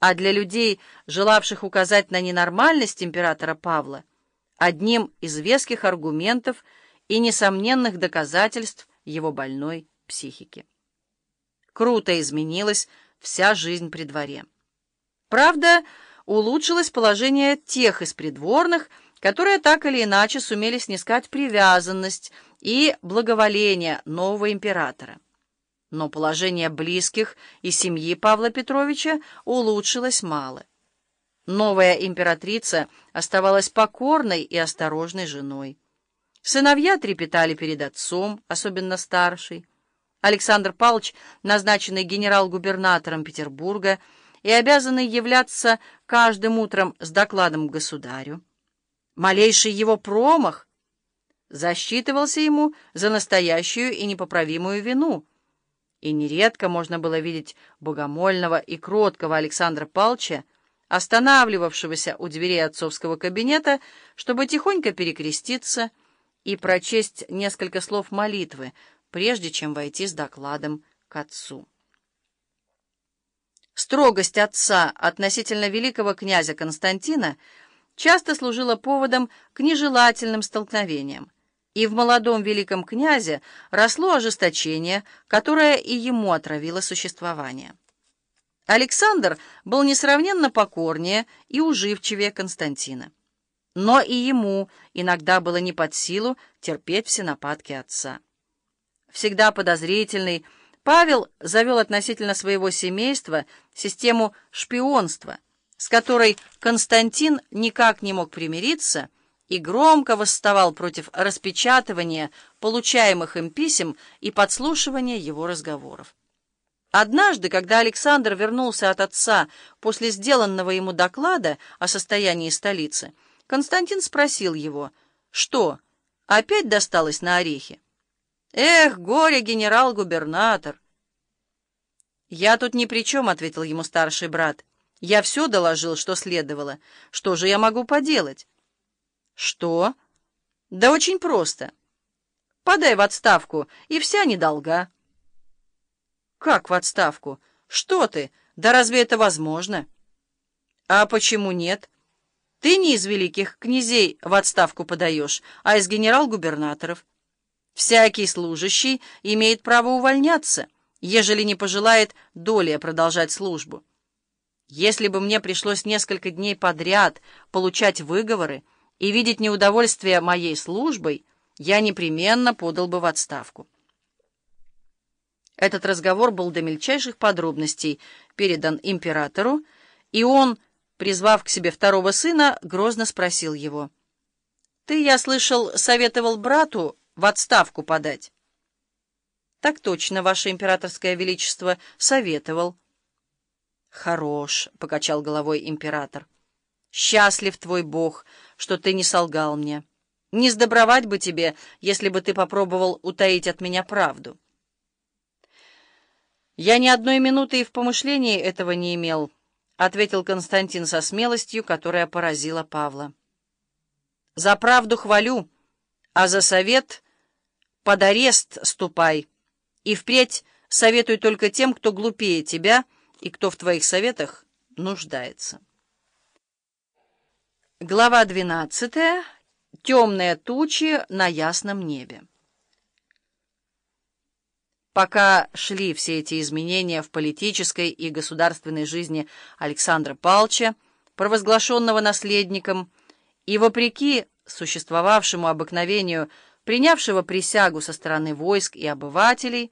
а для людей, желавших указать на ненормальность императора Павла, одним из веских аргументов и несомненных доказательств его больной психики. Круто изменилась вся жизнь при дворе. Правда, улучшилось положение тех из придворных, которые так или иначе сумели снискать привязанность и благоволение нового императора. Но положение близких и семьи Павла Петровича улучшилось мало. Новая императрица оставалась покорной и осторожной женой. Сыновья трепетали перед отцом, особенно старший. Александр Павлович, назначенный генерал-губернатором Петербурга и обязанный являться каждым утром с докладом к государю. Малейший его промах засчитывался ему за настоящую и непоправимую вину — и нередко можно было видеть богомольного и кроткого Александра Палча, останавливавшегося у дверей отцовского кабинета, чтобы тихонько перекреститься и прочесть несколько слов молитвы, прежде чем войти с докладом к отцу. Строгость отца относительно великого князя Константина часто служила поводом к нежелательным столкновениям, и в молодом великом князе росло ожесточение, которое и ему отравило существование. Александр был несравненно покорнее и уживчивее Константина. Но и ему иногда было не под силу терпеть все нападки отца. Всегда подозрительный, Павел завел относительно своего семейства систему шпионства, с которой Константин никак не мог примириться и громко восставал против распечатывания получаемых им писем и подслушивания его разговоров. Однажды, когда Александр вернулся от отца после сделанного ему доклада о состоянии столицы, Константин спросил его, что, опять досталось на орехи? «Эх, горе, генерал-губернатор!» «Я тут ни при чем», — ответил ему старший брат. «Я все доложил, что следовало. Что же я могу поделать?» «Что?» «Да очень просто. Подай в отставку, и вся недолга». «Как в отставку? Что ты? Да разве это возможно?» «А почему нет? Ты не из великих князей в отставку подаешь, а из генерал-губернаторов. Всякий служащий имеет право увольняться, ежели не пожелает долее продолжать службу. Если бы мне пришлось несколько дней подряд получать выговоры, и видеть неудовольствие моей службой, я непременно подал бы в отставку. Этот разговор был до мельчайших подробностей передан императору, и он, призвав к себе второго сына, грозно спросил его. «Ты, я слышал, советовал брату в отставку подать?» «Так точно, ваше императорское величество, советовал». «Хорош», — покачал головой император. «Счастлив твой бог, что ты не солгал мне. Не сдобровать бы тебе, если бы ты попробовал утаить от меня правду». «Я ни одной минуты и в помышлении этого не имел», — ответил Константин со смелостью, которая поразила Павла. «За правду хвалю, а за совет под арест ступай, и впредь советуй только тем, кто глупее тебя и кто в твоих советах нуждается». Глава 12. Темные тучи на ясном небе. Пока шли все эти изменения в политической и государственной жизни Александра Палча, провозглашенного наследником, и вопреки существовавшему обыкновению, принявшего присягу со стороны войск и обывателей,